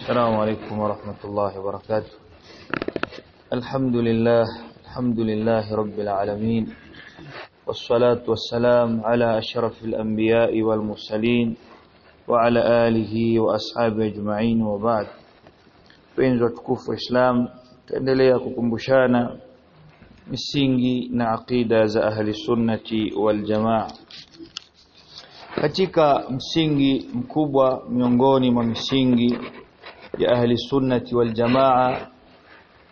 السلام عليكم ورحمة الله وبركاته الحمد لله الحمد لله رب العالمين والصلاة والسلام على أشرف الأنبياء والمرسلين وعلى آله وأصحابه أجمعين وبعد penzi watukufu wa Islam taendelea kukumbushana misingi na aqida za ahli sunnati wal jamaa katika msingi mkubwa miongoni mwa misingi ya ahli sunnati wal jamaa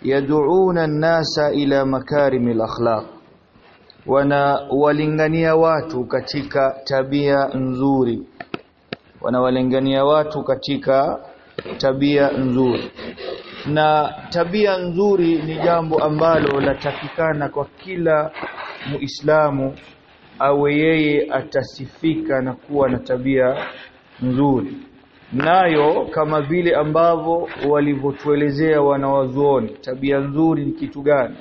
yad'una an-nasa ila makarimil akhlaq wana walingania watu katika tabia nzuri wanawalingania watu katika tabia nzuri. Na tabia nzuri ni jambo ambalo latakikana kwa kila muislamu awe yeye atasifika na kuwa na tabia nzuri nayo kama vile ambavyo walivyotuelezea wanawazuoni tabia nzuri ni kitu gani?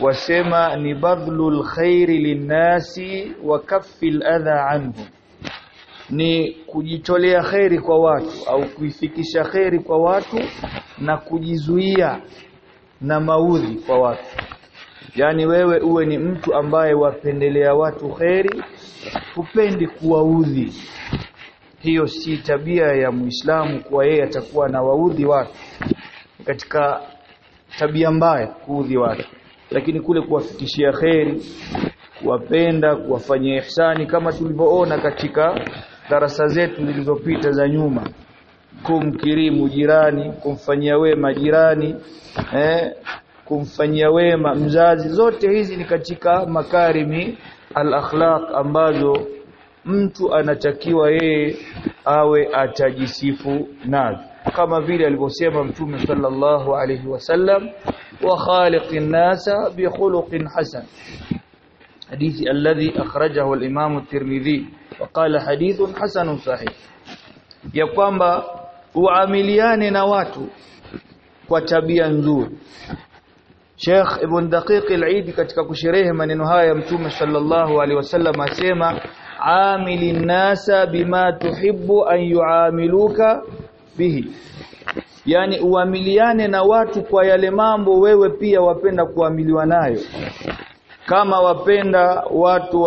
Wasema ni badhlul khairi linnasi wa kaffil adha anhum. Ni kujitolea kheri kwa watu au kuifikisha kheri kwa watu na kujizuia na maudhi kwa watu. Yani wewe uwe ni mtu ambaye wapendelea watu kheri hupendi kuwaudhi hiyo si tabia ya muislamu kuwa yeye atakuwa na waudhi watu katika tabia mbaya kuudhi watu lakini kule kuwafikishia kheri kuwapenda kuwafanyia ihsani kama tulivyoona katika darasa zetu zilizopita za nyuma. Kumkirimu jirani kumfanyia wema jirani eh, kumfanyia wema mzazi. Zote hizi ni katika makarimi al-akhlaq ambazo mtu anatakiwa yeye awe atajisifu navyo kama vile alivyosema mtume sallallahu alayhi wasallam wa khaliqin nasa bi khuluqin hasan. Hadithi alladhi akhrajahu al-imam at-tirmidhi wa qala hadithun hasanun sahih. Ya kwamba uamiliane na watu kwa tabia nzuri. Sheikh Ibn Daqiq al katika kusherehe maneno haya ya Mtume sallallahu alaihi wasallam asema amilin nasa bima tuhibbu an yuamiluka bihi. Yani uamiliane na watu kwa yale mambo wewe pia wapenda kuamiliwa nayo. Kama wapenda watu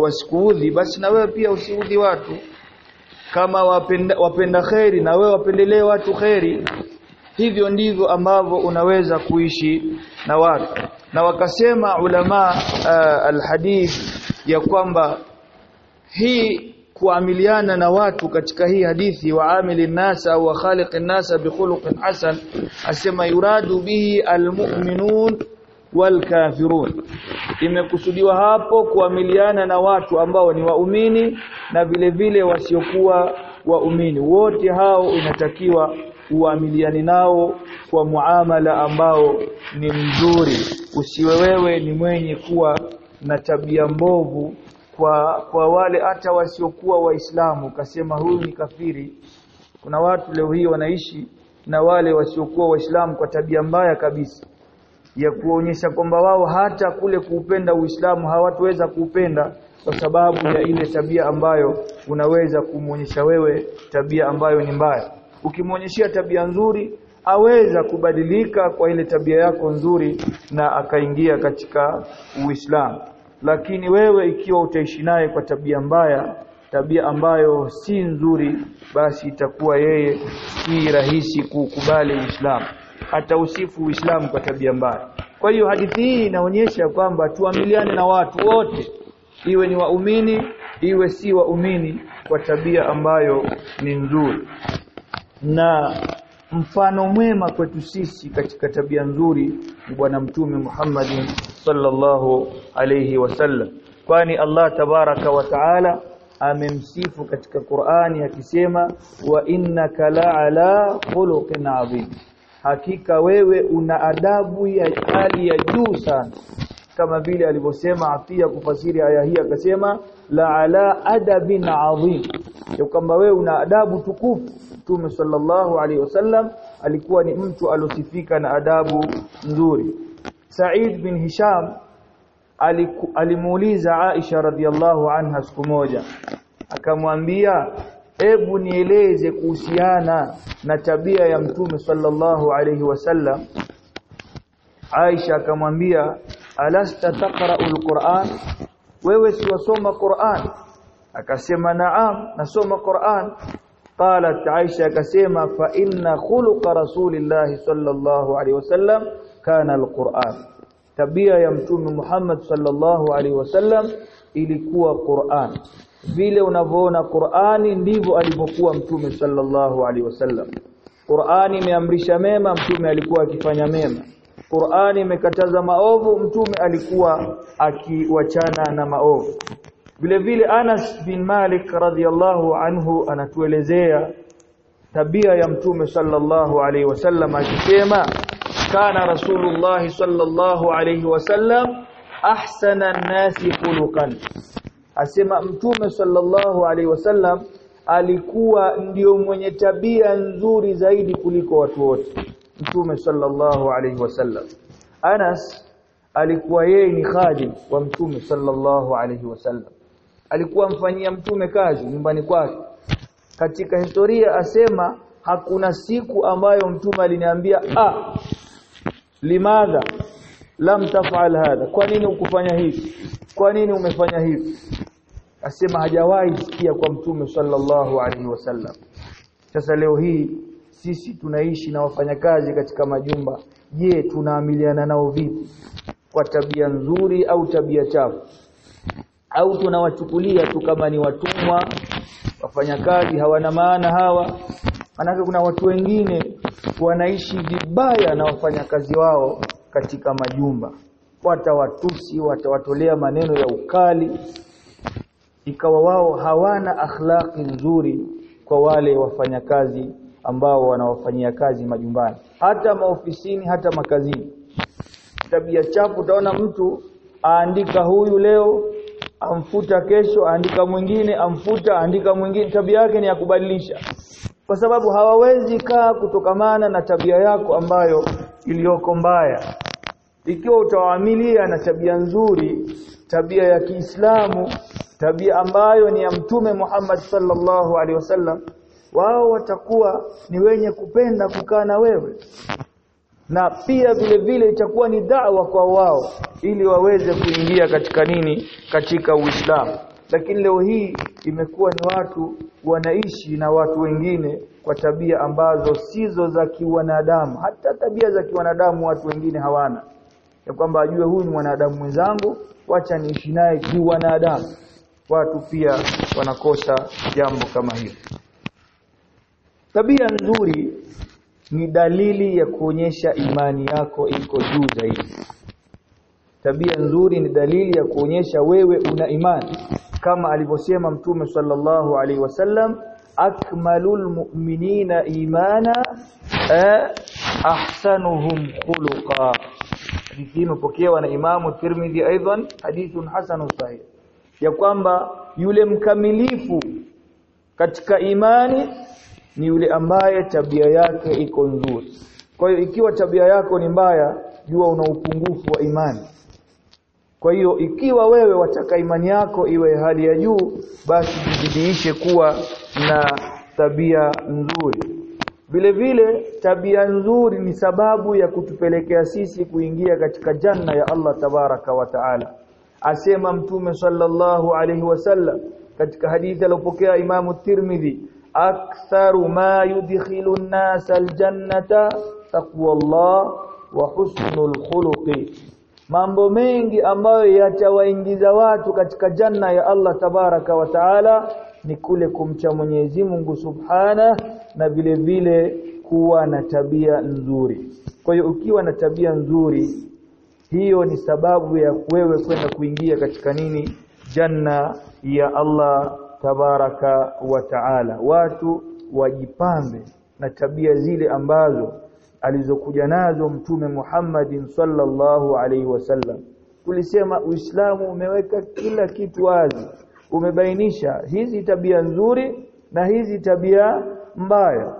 wasikuudhi basi na wewe pia usiudhi watu. Kama wapenda, wapenda kheri na wewe wapendelee watu kheri. Hivyo ndivyo ambavyo unaweza kuishi na watu. Na wakasema ulama uh, alhadith ya kwamba hii kuamiliana na watu katika hii hadithi waamili nasa wa khaliqin nasa bi khuluqin hasan asema yuradu bihi almu'minun walkafirun imekusudiwa hapo kuamiliana na watu ambao ni waumini na vile vile wasiokuwa waumini. Wote hao inatakiwa uamiliani nao kwa muamala ambao ni mzuri. Usiwe wewe ni mwenye kuwa na tabia mbovu kwa kwa wale hata wasiokuwa waislamu kasema huyu ni kafiri. Kuna watu leo hii wanaishi na wale wasiokuwa waislamu kwa tabia mbaya kabisa ya kuonyesha kwamba wao hata kule kuupenda Uislamu hawatuweza kuupenda kwa sababu ya ile tabia ambayo unaweza kumuonyesha wewe tabia ambayo ni mbaya. Ukimuonyeshia tabia nzuri aweza kubadilika kwa ile tabia yako nzuri na akaingia katika Uislamu lakini wewe ikiwa utaishi naye kwa tabia mbaya tabia ambayo si nzuri basi itakuwa yeye si rahisi kukubali Uislamu atausifu Uislamu kwa tabia mbaya. Kwa hiyo hadithi hii inaonyesha kwamba tuamiliane na watu wote, iwe ni waumini, iwe si waumini, kwa tabia ambayo ni nzuri. Na mfano mwema kwetu sisi katika tabia nzuri ni bwana mtume Muhammad sallallahu alayhi wasallam, kwani Allah tabaraka wa taala amemsifu katika Qur'ani akisema wa innaka la'ala khuluqin adhim hakika wewe una adabu ya hali ya juu sana. Kama vile alivyosema Atia kufasiri aya hii akasema la ala adabin adhim ya kwamba wewe una adabu tukufu. Mtume sallallahu alaihi wasallam alikuwa ni mtu alosifika na adabu nzuri Said bin Hisham alimuuliza Aisha radhiallahu anha siku moja. Akamwambia hebu nieleze kuhusiana na tabia ya mtume sallallahu alayhi wasallam Aisha akamwambia alasta taqra'ul Qur'an wewe si wasoma Qur'an? Akasema naam nasoma Qur'an. Qalat Aisha akasema fa inna khuluqa rasulillahi sallallahu alayhi wasallam kana alquran. Tabia ya mtume Muhammad sallallahu alaihi wasallam ilikuwa Qur'an. Vile unavyoona Qur'ani ndivyo alivyokuwa mtume sallallahu alaihi wasallam. Qur'ani imeamrisha mema mtume alikuwa akifanya mema. Qur'ani imekataza maovu mtume alikuwa akiwachana na maovu. Vile vile Anas bin Malik radhiyallahu anhu anatuelezea tabia ya mtume sallallahu alaihi wasallam akisema kana rasulullah sallallahu alayhi wasallam ahsana an-nasi khuluqan. Asema mtume sallallahu alayhi wasallam alikuwa ndio mwenye tabia nzuri zaidi kuliko watu wote mtume sallallahu alayhi wasallam Anas alikuwa yeye ni khadim wa mtume sallallahu alayhi wasallam alikuwa mfanyia mtume kazi nyumbani kwake. Katika historia asema hakuna siku ambayo mtume aliniambia ah limadha? Lam taf'al hadha. Kwa nini ukufanya hivi? Kwa nini umefanya hivi? Asema hajawahi sikia kwa mtume sallallahu alaihi wasallam. Sasa leo hii sisi tunaishi na wafanyakazi katika majumba. Je tunaamiliana nao vipi? Kwa tabia nzuri au tabia chafu? Au tunawachukulia tu kama ni watumwa? Wafanyakazi hawana maana hawa. Manake kuna watu wengine wanaishi vibaya na wafanyakazi wao katika majumba. Watawatusi watawatolea maneno ya ukali ikawa wao hawana akhlaqi nzuri kwa wale wafanyakazi ambao wanawafanyia kazi majumbani. Hata maofisini hata makazini. Tabia chafu utaona mtu aandika huyu leo amfuta kesho aandika mwingine amfuta aandika mwingine. Tabia yake ni ya kubadilisha kwa sababu hawawezi kaa kutokamana na tabia yako ambayo iliyoko mbaya. Ikiwa utawaamilia na tabia nzuri tabia ya Kiislamu tabia ambayo ni ya mtume Muhammad sallallahu alaihi wasallam wao watakuwa ni wenye kupenda kukaa na wewe. Na pia vile vile itakuwa ni da'wa kwa wao ili waweze kuingia katika nini? Katika Uislamu. Lakini leo hii imekuwa ni watu wanaishi na watu wengine kwa tabia ambazo sizo za kiwanadamu. Hata tabia za kiwanadamu watu wengine hawana. Ya kwamba ajue huyu ni mwanadamu mwenzangu wacha niishi naye kiwanadamu. Watu pia wanakosa jambo kama hili tabia nzuri ni dalili ya kuonyesha imani yako iko juu zaidi. Tabia nzuri ni dalili ya kuonyesha wewe una imani kama alivyosema mtume sallallahu alaihi wasallam akmalul mu'minina imana ahsanuhum khuluqa. Hadithi imepokewa na imamu Tirmidhi aidan hadithun hasanun sahih. Ya kwamba yule mkamilifu katika imani ni yule ambaye tabia yake iko nzuri. Kwa hiyo ikiwa tabia yako ni mbaya jua una upungufu wa imani kwa hiyo ikiwa wewe wataka imani yako iwe hali ya juu basi jidhiishe kuwa na tabia nzuri. Vile vile tabia nzuri ni sababu ya kutupelekea sisi kuingia katika janna ya Allah tabaraka wa taala. Asema mtume sallallahu alaihi wasallam katika hadithi aliyopokea imamu Tirmidhi aktharu ma yudkhilu an-nasa al-jannata taqwallah wa husnul khuluqi mambo mengi ambayo yatawaingiza watu katika janna ya Allah tabaraka wa taala ni kule kumcha Mwenyezi Mungu subhana na vile vile kuwa na tabia nzuri. Kwa hiyo ukiwa na tabia nzuri hiyo ni sababu ya wewe kwenda kuingia katika nini? Janna ya Allah tabaraka wa taala. Watu wajipambe na tabia zile ambazo alizokuja nazo mtume Muhammadin sallallahu alaihi wasallam tulisema Uislamu umeweka kila kitu wazi. Umebainisha hizi tabia nzuri na hizi tabia mbaya.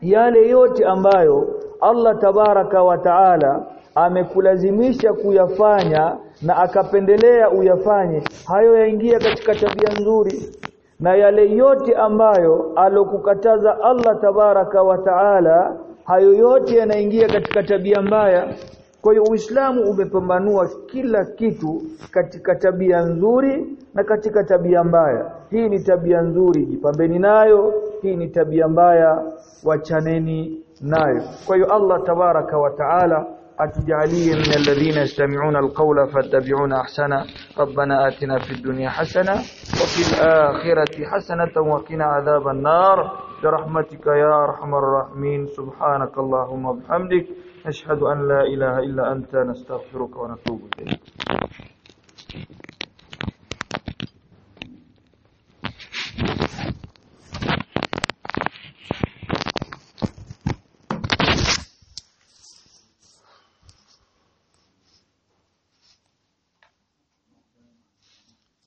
Yale yote ambayo Allah tabaraka wa taala amekulazimisha kuyafanya na akapendelea uyafanye hayo yaingia katika tabia nzuri. Na yale yote ambayo alokukataza Allah tabaraka wa taala hayo yote yanaingia katika tabia mbaya. Kwa hiyo Uislamu umepambanua kila kitu katika tabia nzuri na katika tabia mbaya. Hii ni tabia nzuri jipambeni nayo. Hii ni tabia mbaya wachaneni nayo. Kwa hiyo Allah tabaraka wa taala أتجعلي من الذين يستمعون القول فاتبعون أحسنه. ربنا آتنا في الدنيا حسنة وفي الآخرة حسنة وقنا عذاب النار. برحمتك يا أرحم الراحمين. سبحانك اللهم وبحمدك. نشهد أن لا إله إلا أنت. نستغفرك ونتوب إليك.